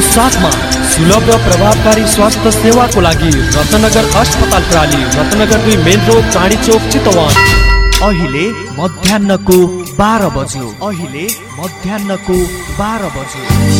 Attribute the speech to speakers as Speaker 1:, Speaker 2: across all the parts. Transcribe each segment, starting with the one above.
Speaker 1: साथमा सुलभ र प्रभावकारी स्वास्थ्य सेवाको लागि रत्नगर अस्पताल प्राली रत्नगर दुई मेन रोड चाँडी चोक चितवन। अहिले मध्याहको बाह्र बज्यो। अहिले मध्याहको बाह्र बज्यो।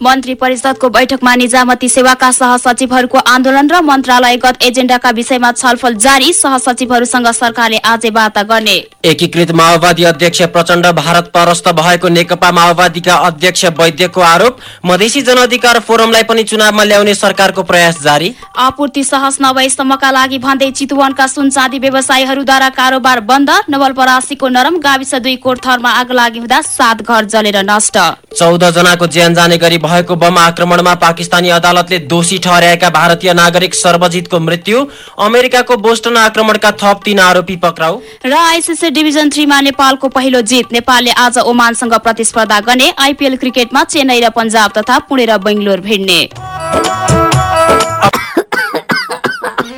Speaker 2: मन्त्री परिषदको बैठकमा निजामती सेवाका सहसचिवहरूको आन्दोलन र मन्त्रालयगत एजेन्डाका विषयमा छलफल जारी सहसचिवहरूसँग सरकारले आजै वार्ता गर्ने।
Speaker 3: एकीकृत माओवादी अध्यक्ष प्रचण्ड भारत परस्त भएको नेकपा माओवादीका अध्यक्ष वैद्यको आरोप मधेसी जनअधिकार फोरमलाई पनि चुनावमा ल्याउने सरकारको प्रयास जारी।
Speaker 2: आपूर्ति सहज नभएसम्मका लागि भन्दै चितवनका सुन चाँदी व्यवसायीहरूद्वारा कारोबार बन्द नवलपरासीको नरम गाविस दुई कोठथरमा आग लागि हुँदा सात घर जलेर नष्ट।
Speaker 3: चौध जनाको ज्यान जाने गरी भएको बम आक्रमणमा पाकिस्तानी अदालतले दोषी ठहर्याएका भारतीय नागरिक सर्वजितको मृत्यु अमेरिकाको बोस्टन आक्रमणका थप तीन आरोपी पक्राउ।
Speaker 2: र आइसिसी डिभिजन थ्रीमा नेपालको पहिलो जित नेपालले आज ओमानसँग प्रतिस्पर्धा गर्ने आइपिएल क्रिकेटमा चेन्नई र पन्जाब तथा पुणे र बेङ्गलोर भिड्ने।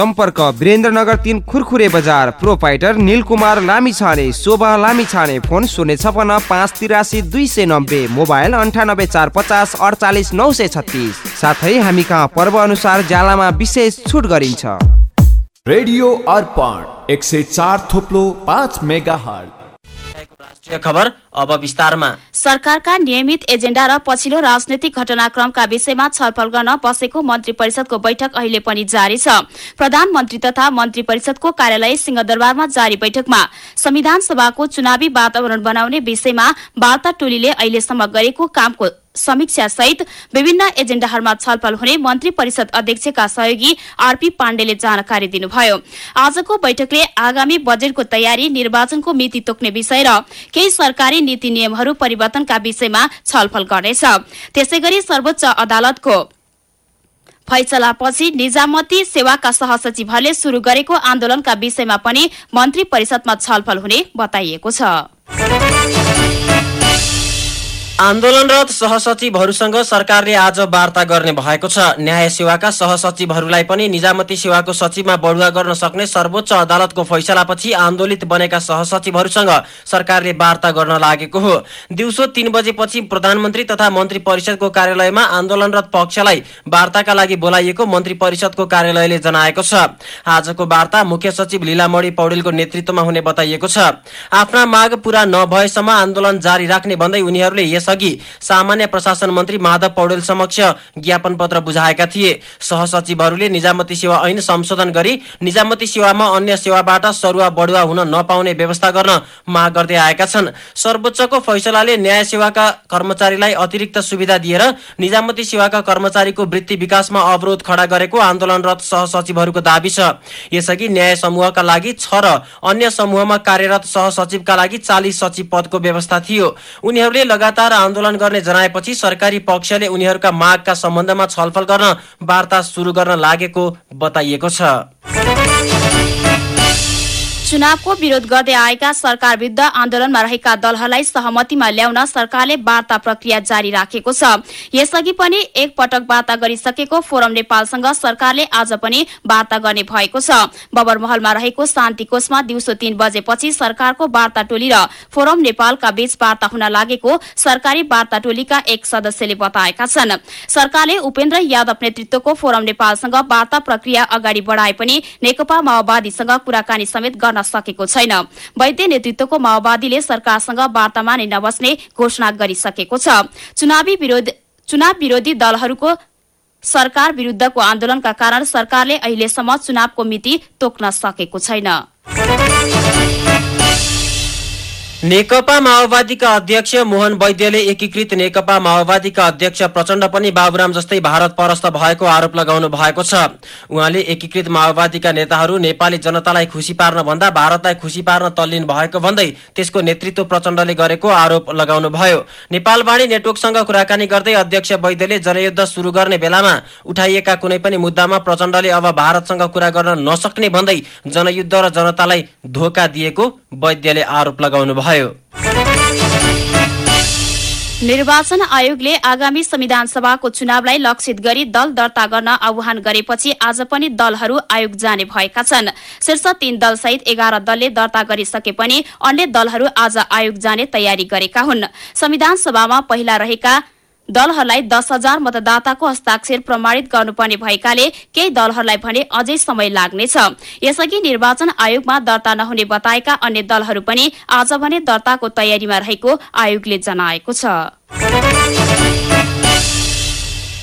Speaker 4: सम्पर्क वीरेन्द्रनगर तिन खुरखुरे बजार। प्रोपाइटर निलकुमार लामी छाने शोभा लामी छाने फोन शून्य छपन्न पाँच तिरासी दुई सय नब्बे मोबाइल अन्ठानब्बे चार पचास अडचालिस नौ सय छत्तिस। साथै हामी कहाँ पर्व अनुसार ज्यालामा विशेष छुट गरिन्छ।
Speaker 5: रेडियो अर्पण एक सय चार थोप्लो पाँच मेगा
Speaker 3: खबर अब विस्तारमा।
Speaker 2: सरकारका नियमित एजेन्डा र पछिल्लो राजनैतिक घटनाक्रमका विषयमा छलफल गर्न बसेको मन्त्री परिषदको बैठक अहिले पनि जारी छ। प्रधानमन्त्री तथा मन्त्री परिषदको कार्यालय सिंहदरबारमा जारी बैठकमा संविधान सभाको चुनावी वातावरण बनाउने विषयमा वार्ता टोलीले अहिलेसम्म गरेको कामको समीक्षा सहित विभिन्न एजेन्डाहरूमा छलफल हुने मन्त्री परिषद अध्यक्षका सहयोगी आरपी पाण्डेले जानकारी दिनुभयो। आजको बैठकले आगामी बजेटको तयारी निर्वाचनको मिति तोक्ने विषय र केही सरकारी नीति नियमहरू परिवर्तनका विषयमा छलफल गर्नेछ। त्यसै गरी सर्वोच्च अदालतको फैसलापछि निजामती सेवाका सहसचिवहरूले शुरू गरेको आन्दोलनका विषयमा पनि मन्त्री परिषदमा छलफल हुने बताइएको छ।
Speaker 3: आन्दोलनरत सहसचिवहरूसँग सरकारले आज वार्ता गर्ने भएको छ। न्याय सेवाका सहसचिवहरूलाई पनि निजामती सेवाको सचिवमा बढुवा गर्न सक्ने सर्वोच्च अदालतको फैसलापछि आन्दोलित बनेका सहसचिवहरूसँग सरकारले वार्ता गर्न लागेको हो। दिउँसो तीन बजेपछि प्रधानमन्त्री तथा मन्त्री परिषदको कार्यालयमा आन्दोलनरत पक्षलाई वार्ताका लागि बोलाइएको मन्त्री परिषदको कार्यालयले जनाएको छ। आजको वार्ता मुख्य सचिव लीलामणी पौडेलको नेतृत्वमा हुने बताइएको छ। आफ्ना माग पूरा नभएसम्म आन्दोलन जारी राख्ने भन्दै उनीहरूले यस यसअघि सामान्य प्रशासन मन्त्री माधव पौडेल समक्ष ज्ञापन पत्र बुझाएका थिए। सहसचिवहरूले निजामती सेवा ऐन संशोधन गरी निजामती सेवामा अन्य सेवाबाट सरुवा बढुवा हुन नपाउने व्यवस्था गर्न माग गर्दै आएका छन्। सर्वोच्चको फैसलाले न्याय सेवाका कर्मचारीलाई अतिरिक्त सुविधा दिएर निजामती सेवाका कर्मचारीको वृत्ति विकासमा अवरोध खडा गरेको आन्दोलनरत सहसचिवहरूको दावी छ। यसअघि न्याय समूहका लागि छ र अन्य समूहमा कार्यरत सहसचिवका लागि चालिस सचिव पदको व्यवस्था थियो। उनीहरूले लगातार आन्दोलन गर्ने जनाएपछि सरकारी पक्षले उनीहरूका मागका सम्बन्धमा छलफल गर्न वार्ता सुरु गर्न लागेको बताइएको छ।
Speaker 2: चुनावको विरोध गर्दै आएका सरकार विरुद्ध आन्दोलनमा रहेका दलहरूलाई सहमतिमा ल्याउन सरकारले वार्ता प्रक्रिया जारी राखेको छ। यसअघि पनि एक पटक वार्ता गरिसकेको फोरम नेपालसँग सरकारले आज पनि वार्ता गर्ने भएको छ। बबरमहलमा रहेको शान्ति कोषमा दिउँसो तीन बजेपछि सरकारको वार्ता टोली र फोरम नेपालका बीच वार्ता हुन लागेको सरकारी वार्ता टोलीका एक सदस्यले बताएका छन्। सरकारले उपेन्द्र यादव नेतृत्वको फोरम नेपालसँग वार्ता प्रक्रिया अगाडि बढाए पनि नेकपा माओवादीसँग कुराकानी समेत गर्न सकेको छैन। वैद्य नेतृत्वको माओवादीले सरकारसँग वार्तामा नै नबस्ने घोषणा गरिसकेको छ। चुनावी विरोध दलहरूको सरकार विरूद्धको आन्दोलनका कारण सरकारले अहिलेसम्म चुनावको मिति तोक्न सकेको छैन।
Speaker 3: नेकपा माओवादीका अध्यक्ष मोहन वैद्यले एकीकृत नेकपा माओवादीका अध्यक्ष प्रचण्ड पनि बाबुराम जस्तै भारत परस्त भएको आरोप लगाउनु भएको छ। उहाँले एकीकृत माओवादीका नेताहरू नेपाली जनतालाई खुसी पार्न भन्दा भारतलाई खुसी पार्न तल्लीन भएको भन्दै त्यसको नेतृत्व प्रचण्डले गरेको आरोप लगाउनु भयो। नेपालवाणी नेटवर्कसँग कुराकानी गर्दै अध्यक्ष वैद्यले जनयुद्ध शुरू गर्ने बेलामा उठाइएका कुनै पनि मुद्दामा प्रचण्डले अब भारतसँग कुरा गर्न नसक्ने भन्दै जनयुद्ध र जनतालाई धोका दिएको वैद्यले आरोप लगाउनु भयो।
Speaker 2: निर्वाचन आयोगले आगामी संविधान सभाको चुनावलाई लक्षित गरी दल दर्ता गर्न आह्वान गरेपछि आज पनि दलहरू आयोग जाने भएका छन्। शीर्ष तीन दलसहित एघार दलले दर्ता गरिसके पनि अन्य दलहरू आज आयोग जाने तयारी गरेका हुन्। संविधान सभामा पहिला रहेका दलहरूलाई दस हजार मतदाताको हस्ताक्षर प्रमाणित गर्नुपर्ने भएकाले केही दलहरूलाई भने अझै समय लाग्नेछ। यसअघि निर्वाचन आयोगमा दर्ता नहुने बताएका अन्य दलहरू पनि आज भने दर्ताको तयारीमा रहेको आयोगले जनाएको छ।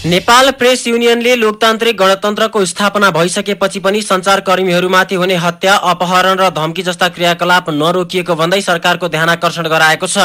Speaker 3: नेपाल प्रेस युनियनले लोकतान्त्रिक गणतन्त्रको स्थापना भइसकेपछि पनि संचारकर्मीहरूमाथि हुने हत्या अपहरण र धम्की जस्ता क्रियाकलाप नरोकिएको भन्दै सरकारको ध्यानकर्षण गराएको छ।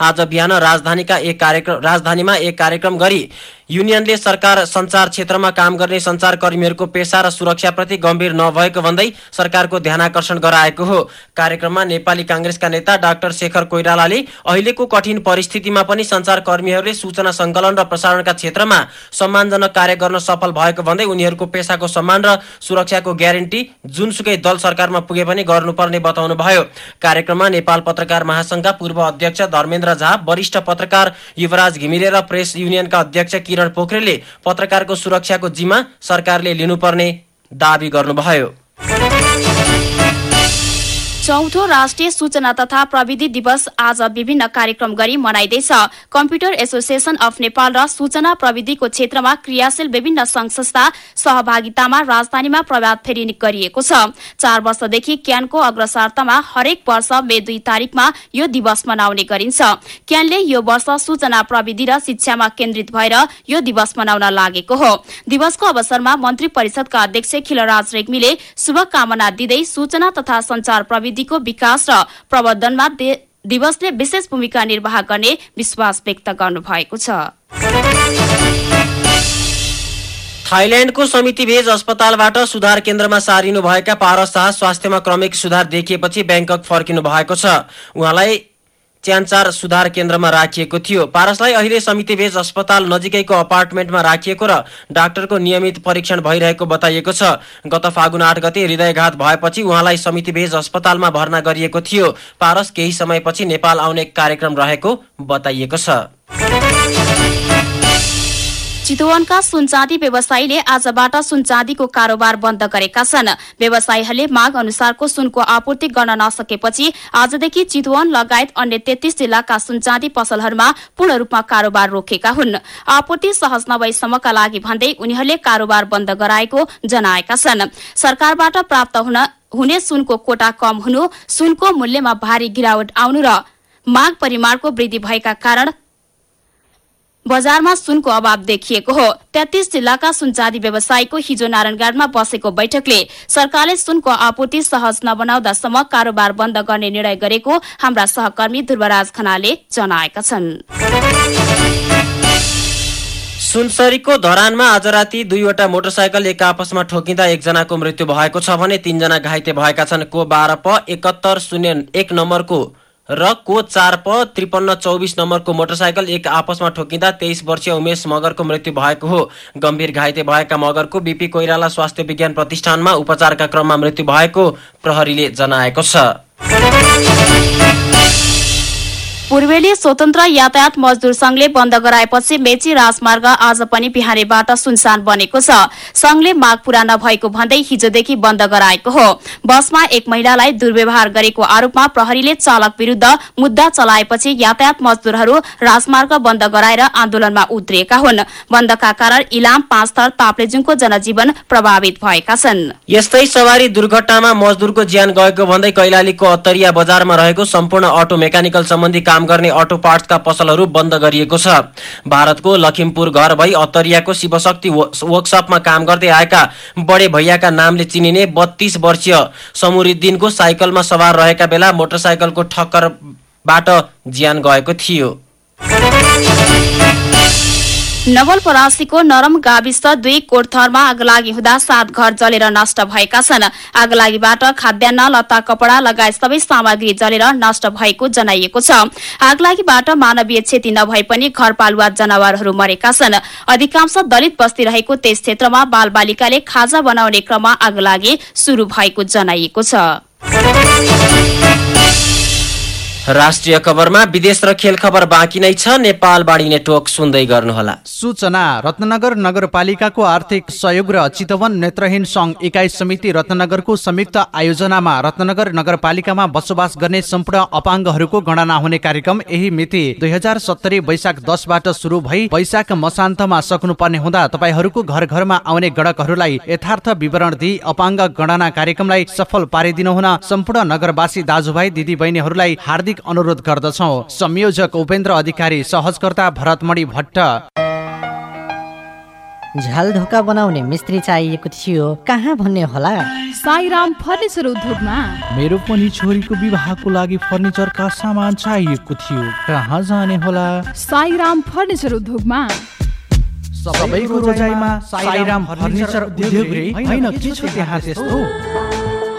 Speaker 3: आज बिहान राजधानीका एक कार्यक्रम राजधानीमा एक कार्यक्रम गरी युनियनले सरकार संचार क्षेत्रमा काम गर्ने संचारकर्मीहरूको पेसा र सुरक्षाप्रति गम्भीर नभएको भन्दै सरकारको ध्यानकर्षण गराएको हो। कार्यक्रममा नेपाली काङ्ग्रेसका नेता डाक्टर शेखर कोइरालाले अहिलेको कठिन परिस्थितिमा पनि संचारकर्मीहरूले सूचना संकलन र प्रसारणका क्षेत्रमा सम्मानजनक कार्य गर्न सफल भएको भन्दै उनीहरूको पेसाको सम्मान र सुरक्षाको ग्यारेन्टी जुनसुकै दल सरकारमा पुगे पनि गर्नुपर्ने बताउनुभयो। कार्यक्रममा नेपाल पत्रकार महासंघका पूर्व अध्यक्ष धर्मेन्द्र झा वरिष्ठ पत्रकार युवराज घिमिरे र प्रेस युनियनका अध्यक्ष किरण पोखरेलले पत्रकारको सुरक्षाको जिम्मा सरकारले लिनुपर्ने दावी गर्नुभयो।
Speaker 2: चौथो राष्ट्रिय सूचना तथा प्रविधि दिवस आज विभिन्न कार्यक्रम गरी मनाइँदैछ। कम्प्युटर एसोसिएसन अफ नेपाल र सूचना प्रविधिको क्षेत्रमा क्रियाशील विभिन्न संघ संस्था सहभागितामा राजधानीमा प्रभात फेरि गरिएको छ। चार वर्षदेखि क्यानको अग्रसारतामा हरेक वर्ष मे दुई तारिकमा यो दिवस मनाउने गरिन्छ। क्यानले यो वर्ष सूचना प्रविधि र शिक्षामा केन्द्रित भएर यो दिवस मनाउन लागेको हो। दिवसको अवसरमा मन्त्री परिषदका अध्यक्ष खिलराज रेग्मीले शुभकामना दिँदै सूचना तथा संचार प्रविधि प्रविधिको विकास र प्रवर्धनमा दिवसले विशेष भूमिका निर्वाह गर्ने विश्वास व्यक्त गर्नुभएको छ।
Speaker 3: थाइल्याण्डको समिति भेज अस्पतालबाट सुधार केन्द्रमा सारिनु भएका पारस शाह स्वास्थ्यमा क्रमिक सुधार देखिएपछि ब्याङ्कक फर्किनु भएको छ। उहाँलाई च्यान्चार सुधार केन्द्रमा राखिएको थियो। पारसलाई अहिले समिति भेज अस्पताल नजिकैको अपार्टमेन्टमा राखिएको र डाक्टरको नियमित परीक्षण भइरहेको बताइएको छ। गत फागुन आठ गते हृदयघात भएपछि उहाँलाई समिति भेज अस्पतालमा भर्ना गरिएको थियो। पारस केही समयपछि नेपाल आउने कार्यक्रम रहेको बताइएको छ।
Speaker 2: चितवनका सुनचाँदी व्यवसायीले आजबाट सुनचाँदीको कारोबार बन्द गरेका छन्। व्यवसायीहरूले माग अनुसारको सुनको आपूर्ति गर्न नसकेपछि आजदेखि चितवन लगायत अन्य तेत्तीस जिल्लाका सुनचाँदी पसलहरूमा पूर्ण रूपमा कारोबार रोकेका हुन्। आपूर्ति सहज नभएसम्मका लागि भन्दै उनीहरूले कारोबार बन्द गराएको जनाएका छन्। सरकारबाट प्राप्त हुन सुनको कोटा कम हुनु सुनको मूल्यमा भारी गिरावट आउनु र माग परिमाणको वृद्धि भएका कारण बजारमा सुनको अभाव देखिएको हो। तेत्तीस जिल्लाका सुनचाँदी व्यवसायीको हिजो नारायणगढमा बसेको बैठकले सरकारले सुनको आपूर्ति सहज नबनाउँदासम्म कारोबार बन्द गर्ने निर्णय गरेको हाम्रा सहकर्मी ध्रुवराज खनाले जनाएका छन्।
Speaker 3: सुनसरीको धरानमा आज राति दुईवटा मोटरसाइकल एक आपसमा ठोकिँदा एकजनाको मृत्यु भएको छ भने तीनजना घाइते भएका छन्। को बाह्र प एकहत्तर शून्य एक नम्बरको र को चार प त्रिपन्न चौबिस नम्बरको मोटरसाइकल एक आपसमा ठोकिँदा तेइस वर्षीय उमेश मगरको मृत्यु भएको हो। गम्भीर घाइते भएका मगरको बिपी कोइराला स्वास्थ्य विज्ञान प्रतिष्ठानमा उपचारका क्रममा मृत्यु भएको प्रहरीले जनाएको छ।
Speaker 2: पूर्वेली स्वतन्त्र यातायात मजदुर संघले बन्द गराएपछि मेची राजमार्ग आज पनि बिहानैबाट सुनसान बनेको छ। संघले माग पूरा नभएको भन्दै हिजोदेखि बन्द गराएको हो। बसमा एक महिलालाई दुर्व्यवहार गरेको आरोपमा प्रहरीले चालक विरूद्ध मुद्दा चलाएपछि यातायात मजदुरहरू राजमार्ग बन्द गराएर आन्दोलनमा उत्रिएका हुन्। बन्दका कारण इलाम पाँच थर ताप्लेजुङको जनजीवन प्रभावित भएका छन्।
Speaker 3: यस्तै सवारी दुर्घटनामा मजदुरको ज्यान गएको भन्दै कैलालीको अत्तरिया बजारमा रहेको सम्पूर्ण अटो मेकानिकल सम्बन्धी गर्ने अटो पार्ट्सका पसलहरू बन्द गरिएको छ। भारतको लखिमपुर घर भई अत्तरियाको शिवशक्ति वर्कसपमा काम गर्दै आएका बडे भैयाका नामले चिनिने बत्तीस वर्षीय समुरुद्दिनको साइकलमा सवार रहेका बेला मोटरसाइकलको ठक्करबाट ज्यान गएको थियो।
Speaker 2: नवलपरासीको नरम गाविस दुई कोठथरमा आगलागी हुँदा सात घर जलेर नष्ट भएका छन्। आगलागीबाट खाद्यान्न लत्ता कपडा लगायत सबै सामग्री जलेर नष्ट भएको जनाइएको छ। आगलागीबाट मानवीय क्षति नभए पनि घरपालुवा जनावरहरू मरेका छन्। अधिकांश दलित बस्ती रहेको त्यस क्षेत्रमा बाल बालिकाले खाजा बनाउने क्रममा आगलागी शुरू भएको जनाइएको छ।
Speaker 3: राष्ट्रिय खबरमा विदेश र खेल खबर बाँकी नै छ। नेपाल नेटवर्क सुन्दै गर्नुहोला।
Speaker 6: सूचना रत्नगर नगरपालिकाको आर्थिक सहयोग र चितवन नेत्रहीन संघ इकाइ समिति रत्नगरको संयुक्त आयोजनामा रत्नगर नगरपालिकामा बसोबास गर्ने सम्पूर्ण अपाङ्गहरूको गणना हुने कार्यक्रम यही मिति दुई हजार सत्तरी वैशाख दसबाट सुरु भई वैशाख मसान्तमा सक्नुपर्ने हुँदा तपाईँहरूको घर घरमा आउने गणकहरूलाई यथार्थ विवरण दिई अपाङ्ग गणना कार्यक्रमलाई सफल पारिदिनु हुन सम्पूर्ण नगरवासी दाजुभाइ दिदी बहिनीहरूलाई हार्दिक हार्दिक अनुरोध गर्दछौ। संयोजक उपेन्द्र अधिकारी सहजकर्ता भरतमणि भट्ट।
Speaker 7: झ्याल ढोका बनाउने मिस्त्री चाहिएको थियो। कहाँ भन्ने होला?
Speaker 8: साईराम फर्निचर उद्योगमा।
Speaker 6: मेरो पनि छोरीको विवाहको लागि फर्निचरका सामान चाहिएको थियो। कहाँ जाने होला?
Speaker 8: साईराम फर्निचर उद्योगमा।
Speaker 6: सबैको रोजाइमा साईराम फर्निचर उद्योग होइन के छ त्यहाँ त्यस्तो?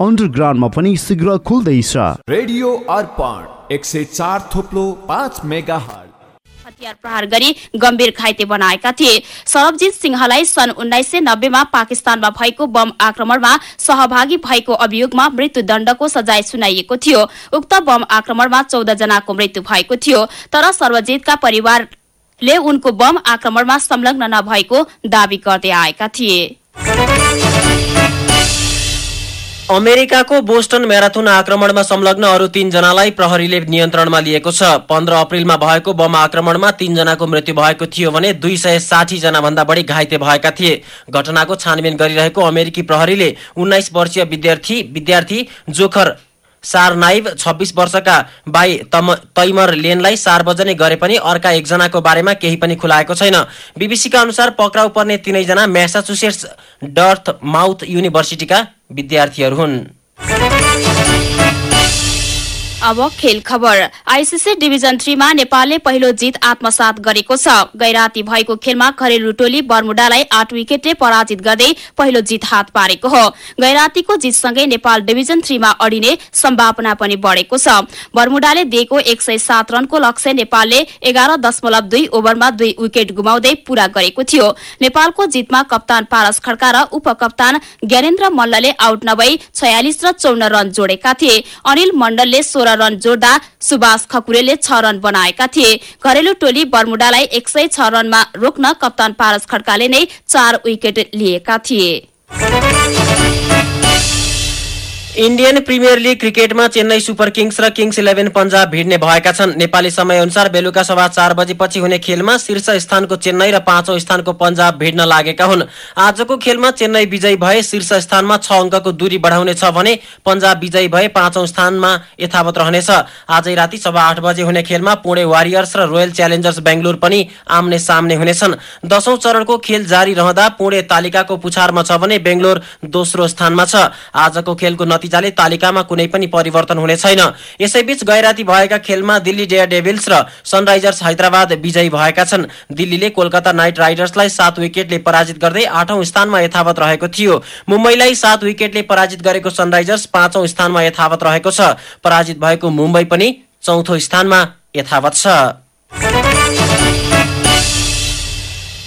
Speaker 9: अन्डरग्राउन्डमा पनि शीघ्र खुल्दैछ।
Speaker 5: रेडियो अर्पण एक सय चार थोप्लो पाँच मेगा
Speaker 2: हतियार प्रहार गरी गम्भीर घाइते बनाएका थिए। सरबजित सिंहलाई सन् उन्नाइस सय नब्बेमा पाकिस्तानमा भएको बम आक्रमणमा सहभागी भएको अभियोगमा मृत्युदण्डको सजाय सुनाइएको थियो। उक्त बम आक्रमणमा चौध जनाको मृत्यु भएको थियो। तर सर्वजितका परिवारले उनको बम आक्रमणमा संलग्न नभएको दावी गर्दै आएका थिए।
Speaker 3: अमेरिकाको बोस्टन म्याराथन आक्रमणमा संलग्न अरू तीनजनालाई प्रहरीले नियन्त्रणमा लिएको छ। पन्ध्र अप्रेलमा भएको बम आक्रमणमा तीनजनाको मृत्यु भएको थियो भने दुई सय जना भन्दा बढी घाइते भएका थिए। घटनाको छानबिन गरिरहेको अमेरिकी प्रहरीले उन्नाइस वर्षीय विद्यार्थी विद्यार्थी जोखर सारनाइभ छब्बिस वर्षका बाई तम तैमर लेनलाई सार्वजनिक गरे पनि अर्का एकजनाको बारेमा केही पनि खुलाएको छैन। बिबिसीका अनुसार पक्राउ पर्ने तिनैजना म्यासाचुसेट्स डर्थ माउथ युनिभर्सिटीका विद्यार्थीहरू हुन्।
Speaker 2: अब खेल खबर। आइसिसी डिभिजन थ्रीमा नेपालले पहिलो जित आत्मसात गरेको छ। गैराती भएको खेलमा घरेलु टोली बर्मुडालाई आठ विकेटले पराजित गर्दै पहिलो जित हात पारेको हो। गैरातीको जितसँगै नेपाल डिभिजन थ्रीमा अडिने सम्भावना पनि बढेको छ। बर्मुडाले दिएको एक सय सात रनको लक्ष्य नेपालले एघार दशमलव दुई ओभरमा दुई विकेट गुमाउँदै पूरा गरेको थियो। नेपालको जितमा कप्तान पारस खड्का र उपकप्तान ज्ञानेन्द्र मल्लले आउट नभई छयालिस र चौन्न रन जोडेका थिए। अनिल मण्डलले सोह्र रन जोड्दा सुभाष खकुरेले छ रन बनाएका थिए। घरेलु टोली बर्मुडालाई एक सय छ रनमा रोक्न कप्तान पारस खड्काले नै चार विकेट लिएका थिए।
Speaker 3: इन्डियन प्रिमियर लिग क्रिकेटमा चेन्नई सुपर किङ्स र किङ्स इलेभेन पन्जाब भिड्ने भएका छन्। नेपाली समयअनुसार बेलुका सभा चार बजेपछि हुने खेलमा शीर्ष स्थानको चेन्नई र पाँचौं स्थानको पन्जाब भिड्न लागेका हुन्। आजको खेलमा चेन्नई विजयी भए शीर्ष स्थानमा छ अङ्कको दूरी बढाउनेछ भने पन्जाब विजयी भए पाँचौं स्थानमा यथावत रहनेछ। आजै राति सभा आठ बजे हुने खेलमा पुणे वारियर्स र रोयल च्यालेन्जर्स बेङ्गलोर पनि आम्ने सामने हुनेछन्। दशौं चरणको खेल जारी रहँदा पुणे तालिकाको पुछारमा छ भने बेङ्गलोर दोस्रो स्थानमा छ। आजको खेलको नतिजाले तालिकामा कुनै पनि परिवर्तन हुने छैन। यसैबीच गैराती भएका खेलमा दिल्ली डेयर डेभिल्स र सनराइजर्स हैदराबाद विजयी भएका छन्। दिल्लीले कोलकाता नाइट राइडर्सलाई सात विकेटले पराजित गर्दै आठौं स्थानमा यथावत रहेको थियो। मुम्बईलाई सात विकेटले पराजित गरेको सनराइजर्स पाँचौं स्थानमा यथावत रहेको छ। पराजित भएको मुम्बई पनि चौथो स्थानमा यथावत छ।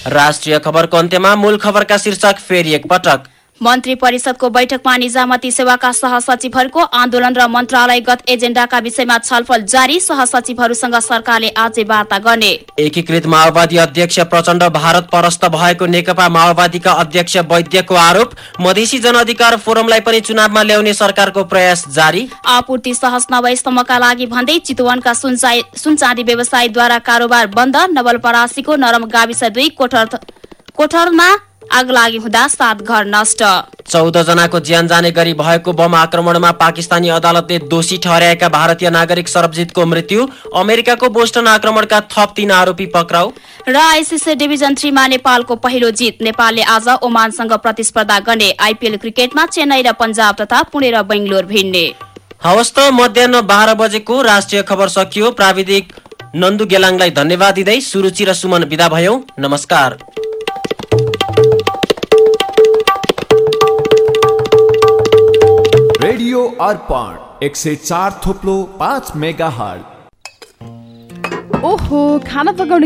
Speaker 3: राष्ट्रिय खबरको अन्त्यमा मूल खबरका शीर्षक फेरि एकपटक
Speaker 2: मन्त्री परिषदको बैठकमा निजामती सेवाका सहसचिवहरूको आन्दोलन र मन्त्रालयगत एजेण्डाका विषयमा छलफल जारी सहसचिवहरूसँग सरकारले आजै वार्ता गर्ने।
Speaker 3: एकीकृत माओवादी अध्यक्ष प्रचण्ड भारत परस्त भएको नेकपा माओवादीका अध्यक्ष वैद्यको आरोप मधेसी जनअधिकार फोरमलाई पनि चुनावमा ल्याउने सरकारको प्रयास जारी।
Speaker 2: आपूर्ति सहज नभएसम्मका लागि भन्दै चितवनका सुनचाँदी व्यवसायीद्वारा कारोबार बन्द नवलपरासीको नरम गाविस दुई कोठर कोठरमा आग लागि हुँदा सात घर नष्ट।
Speaker 3: चौध जनाको ज्यान जाने गरी भएको बम आक्रमणमा पाकिस्तानी अदालतले दोषी ठहर्याएका भारतीय नागरिक सरबजितको मृत्यु अमेरिकाको बोस्टन आक्रमणका थप तीन आरोपी पक्राउ।
Speaker 2: र आइसिसी डिभिजन थ्रीमा नेपालको पहिलो जित नेपालले आज ओमानसँग प्रतिस्पर्धा गर्ने आइपिएल क्रिकेटमा चेन्नई र पन्जाब तथा पुणे र बेङ्गलोर भिड्ने।
Speaker 3: हवस् त मध्याह बाह्र बजेको राष्ट्रिय खबर सकियो। प्राविधिक नन्दु गेलाङलाई धन्यवाद दिँदै सुरुचि र सुमन विदा भयो। नमस्कार।
Speaker 5: रेडियो अर्पण एक सय चार थोप्लो पाँच मेगा हल
Speaker 8: ओहो खाना पकाउने